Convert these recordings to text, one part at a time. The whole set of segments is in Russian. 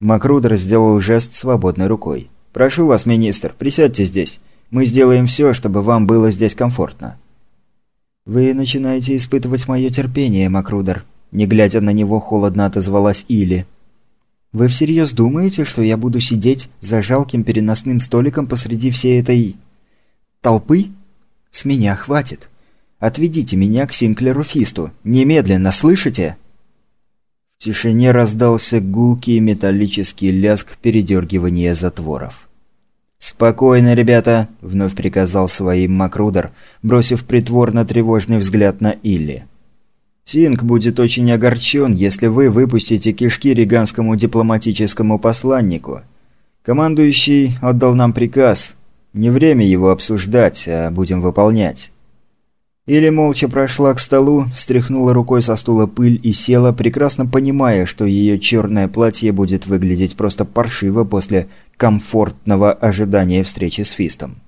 Макрудер сделал жест свободной рукой. «Прошу вас, министр, присядьте здесь. Мы сделаем все, чтобы вам было здесь комфортно». «Вы начинаете испытывать мое терпение, Макрудер», – не глядя на него, холодно отозвалась Или. «Вы всерьез думаете, что я буду сидеть за жалким переносным столиком посреди всей этой... толпы? С меня хватит. Отведите меня к Синклеру Фисту. Немедленно, слышите?» В тишине раздался гулкий металлический лязг передергивания затворов. «Спокойно, ребята», – вновь приказал своим Макрудер, бросив притворно тревожный взгляд на Илли. «Синг будет очень огорчен, если вы выпустите кишки риганскому дипломатическому посланнику. Командующий отдал нам приказ. Не время его обсуждать, а будем выполнять». Или молча прошла к столу, стряхнула рукой со стула пыль и села, прекрасно понимая, что ее черное платье будет выглядеть просто паршиво после комфортного ожидания встречи с Фистом.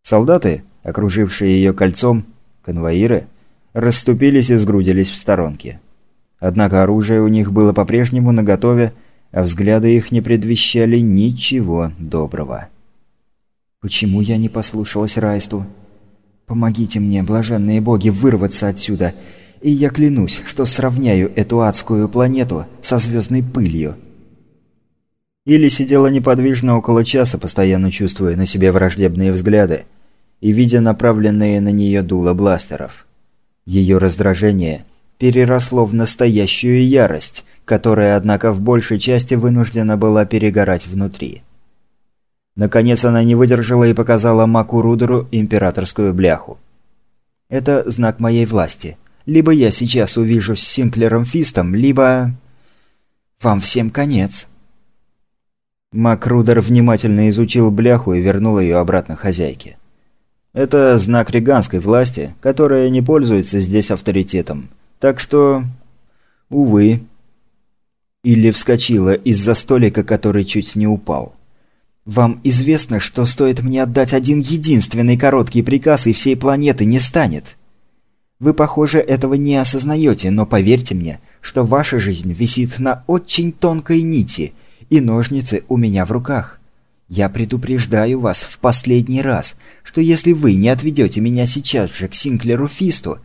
Солдаты, окружившие ее кольцом, конвоиры, расступились и сгрудились в сторонке. Однако оружие у них было по-прежнему наготове, а взгляды их не предвещали ничего доброго. «Почему я не послушалась Райсту?» Помогите мне, блаженные боги, вырваться отсюда, и я клянусь, что сравняю эту адскую планету со звездной пылью». Или сидела неподвижно около часа, постоянно чувствуя на себе враждебные взгляды и видя направленные на нее дуло бластеров. Ее раздражение переросло в настоящую ярость, которая, однако, в большей части вынуждена была перегорать внутри. Наконец она не выдержала и показала Маку Рудеру императорскую бляху. «Это знак моей власти. Либо я сейчас увижусь с Синклером Фистом, либо... Вам всем конец». Мак Рудер внимательно изучил бляху и вернул ее обратно хозяйке. «Это знак риганской власти, которая не пользуется здесь авторитетом. Так что... увы...» Или вскочила из-за столика, который чуть не упал. Вам известно, что стоит мне отдать один единственный короткий приказ, и всей планеты не станет. Вы, похоже, этого не осознаете, но поверьте мне, что ваша жизнь висит на очень тонкой нити, и ножницы у меня в руках. Я предупреждаю вас в последний раз, что если вы не отведете меня сейчас же к Синклеру Фисту,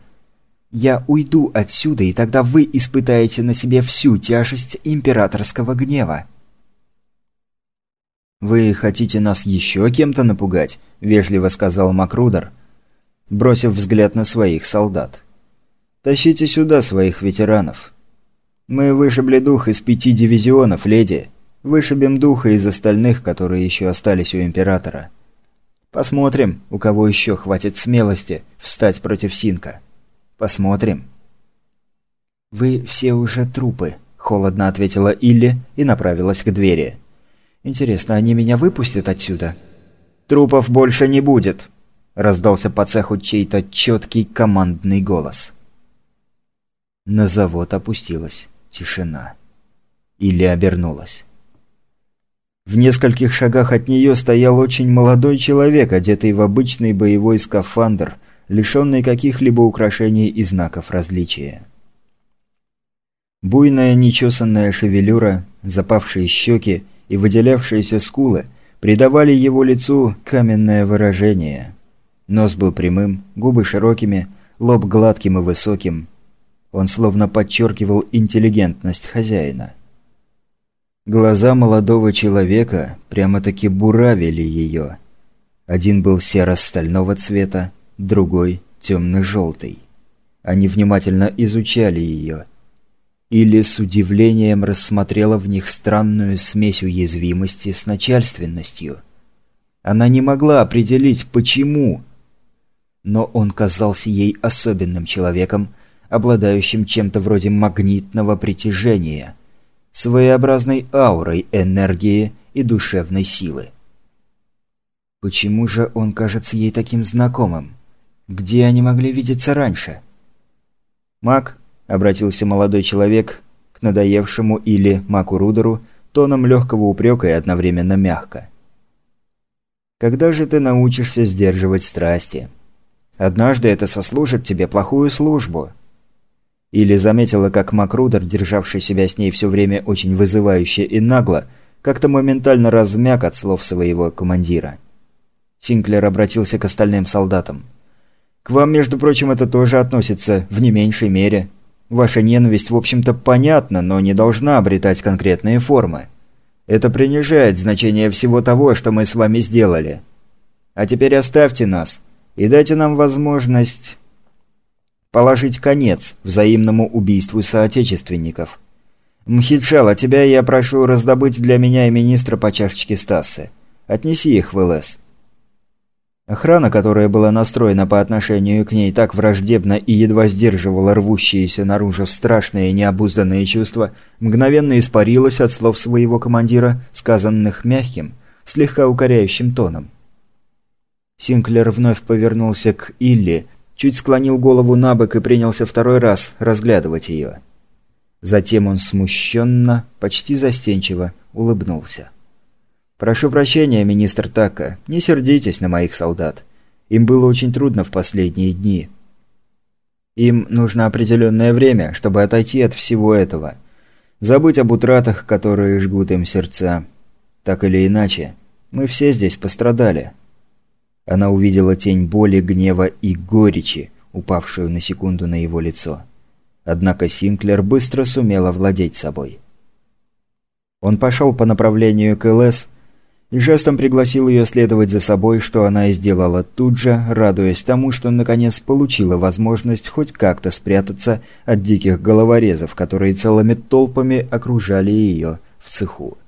я уйду отсюда, и тогда вы испытаете на себе всю тяжесть императорского гнева. «Вы хотите нас еще кем-то напугать?» – вежливо сказал Макрудер, бросив взгляд на своих солдат. «Тащите сюда своих ветеранов. Мы вышибли дух из пяти дивизионов, леди. Вышибем духа из остальных, которые еще остались у Императора. Посмотрим, у кого еще хватит смелости встать против Синка. Посмотрим». «Вы все уже трупы», – холодно ответила Илли и направилась к двери. Интересно, они меня выпустят отсюда? Трупов больше не будет, раздался по цеху чей-то четкий командный голос. На завод опустилась тишина. Или обернулась. В нескольких шагах от нее стоял очень молодой человек, одетый в обычный боевой скафандр, лишенный каких-либо украшений и знаков различия. Буйная нечесанная шевелюра, запавшие щеки и выделявшиеся скулы придавали его лицу каменное выражение. Нос был прямым, губы широкими, лоб гладким и высоким. Он словно подчеркивал интеллигентность хозяина. Глаза молодого человека прямо-таки буравили ее. Один был серо-стального цвета, другой – темно-желтый. Они внимательно изучали ее – или с удивлением рассмотрела в них странную смесь уязвимости с начальственностью. Она не могла определить, почему. Но он казался ей особенным человеком, обладающим чем-то вроде магнитного притяжения, своеобразной аурой энергии и душевной силы. Почему же он кажется ей таким знакомым? Где они могли видеться раньше? Маг обратился молодой человек к надоевшему или Маку Рудеру тоном легкого упрека и одновременно мягко. «Когда же ты научишься сдерживать страсти? Однажды это сослужит тебе плохую службу». Или заметила, как Макрудер, державший себя с ней все время очень вызывающе и нагло, как-то моментально размяк от слов своего командира. Синклер обратился к остальным солдатам. «К вам, между прочим, это тоже относится в не меньшей мере. Ваша ненависть, в общем-то, понятна, но не должна обретать конкретные формы. Это принижает значение всего того, что мы с вами сделали. А теперь оставьте нас и дайте нам возможность положить конец взаимному убийству соотечественников. Мхитшал, а тебя я прошу раздобыть для меня и министра по чашечке Стасы. Отнеси их в ЛС. Охрана, которая была настроена по отношению к ней так враждебно и едва сдерживала рвущиеся наружу страшные необузданные чувства, мгновенно испарилась от слов своего командира, сказанных мягким, слегка укоряющим тоном. Синклер вновь повернулся к Илли, чуть склонил голову на бок и принялся второй раз разглядывать ее. Затем он смущенно, почти застенчиво улыбнулся. «Прошу прощения, министр Така, не сердитесь на моих солдат. Им было очень трудно в последние дни. Им нужно определенное время, чтобы отойти от всего этого. Забыть об утратах, которые жгут им сердца. Так или иначе, мы все здесь пострадали». Она увидела тень боли, гнева и горечи, упавшую на секунду на его лицо. Однако Синклер быстро сумел овладеть собой. Он пошел по направлению к ЛС жестом пригласил ее следовать за собой, что она и сделала тут же, радуясь тому, что наконец получила возможность хоть как-то спрятаться от диких головорезов, которые целыми толпами окружали ее в цеху.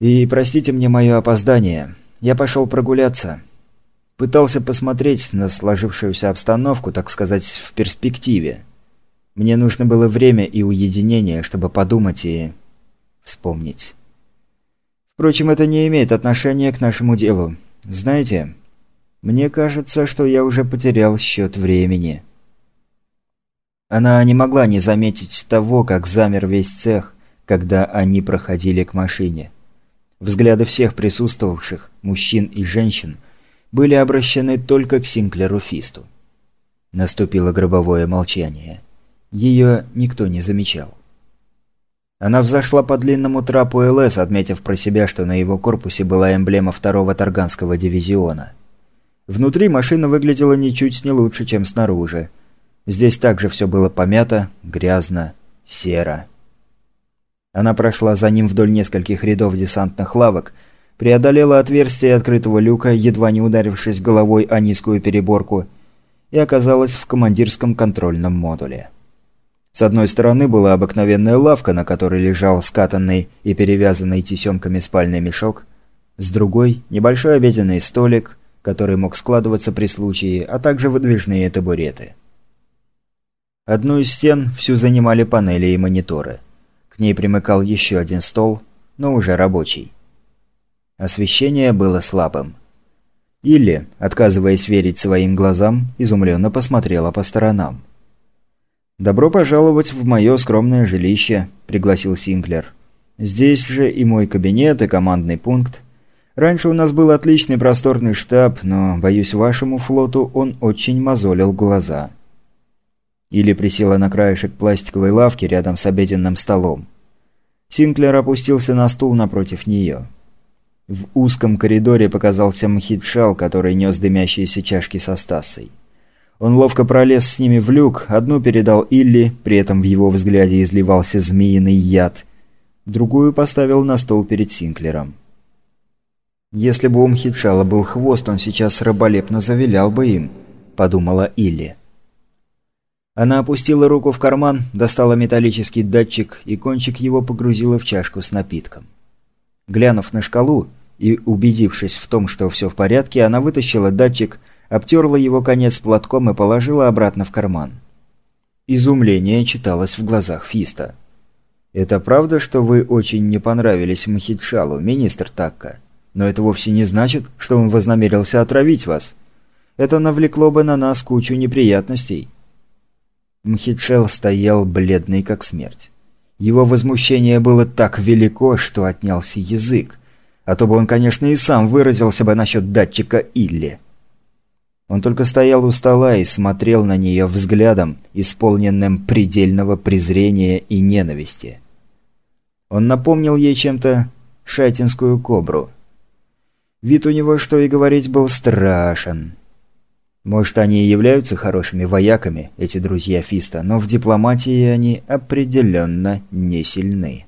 «И простите мне мое опоздание. Я пошел прогуляться. Пытался посмотреть на сложившуюся обстановку, так сказать, в перспективе. Мне нужно было время и уединение, чтобы подумать и... вспомнить. Впрочем, это не имеет отношения к нашему делу. Знаете, мне кажется, что я уже потерял счет времени. Она не могла не заметить того, как замер весь цех, когда они проходили к машине. Взгляды всех присутствовавших, мужчин и женщин, были обращены только к Синклеру Фисту. Наступило гробовое молчание. Ее никто не замечал. Она взошла по длинному трапу ЛС, отметив про себя, что на его корпусе была эмблема второго Тарганского дивизиона. Внутри машина выглядела ничуть не лучше, чем снаружи. Здесь также все было помято, грязно, серо. Она прошла за ним вдоль нескольких рядов десантных лавок, преодолела отверстие открытого люка, едва не ударившись головой о низкую переборку, и оказалась в командирском контрольном модуле. С одной стороны была обыкновенная лавка, на которой лежал скатанный и перевязанный тесемками спальный мешок, с другой – небольшой обеденный столик, который мог складываться при случае, а также выдвижные табуреты. Одну из стен всю занимали панели и мониторы – ней примыкал еще один стол, но уже рабочий. Освещение было слабым. Илли, отказываясь верить своим глазам, изумленно посмотрела по сторонам. «Добро пожаловать в мое скромное жилище», – пригласил Синклер. «Здесь же и мой кабинет, и командный пункт. Раньше у нас был отличный просторный штаб, но, боюсь, вашему флоту он очень мозолил глаза». Или присела на краешек пластиковой лавки рядом с обеденным столом. Синклер опустился на стул напротив нее. В узком коридоре показался Мхитшал, который нес дымящиеся чашки со Стасой. Он ловко пролез с ними в люк, одну передал Илли, при этом в его взгляде изливался змеиный яд, другую поставил на стол перед Синклером. «Если бы у Мхитшала был хвост, он сейчас раболепно завилял бы им», – подумала Илли. Она опустила руку в карман, достала металлический датчик и кончик его погрузила в чашку с напитком. Глянув на шкалу и убедившись в том, что все в порядке, она вытащила датчик, обтерла его конец платком и положила обратно в карман. Изумление читалось в глазах Фиста. «Это правда, что вы очень не понравились Махитшалу, министр Такка? Но это вовсе не значит, что он вознамерился отравить вас. Это навлекло бы на нас кучу неприятностей». Мхитшел стоял бледный как смерть. Его возмущение было так велико, что отнялся язык. А то бы он, конечно, и сам выразился бы насчет датчика Илли. Он только стоял у стола и смотрел на нее взглядом, исполненным предельного презрения и ненависти. Он напомнил ей чем-то шайтинскую кобру. Вид у него, что и говорить, был страшен. Может, они и являются хорошими вояками, эти друзья Фиста, но в дипломатии они определенно не сильны.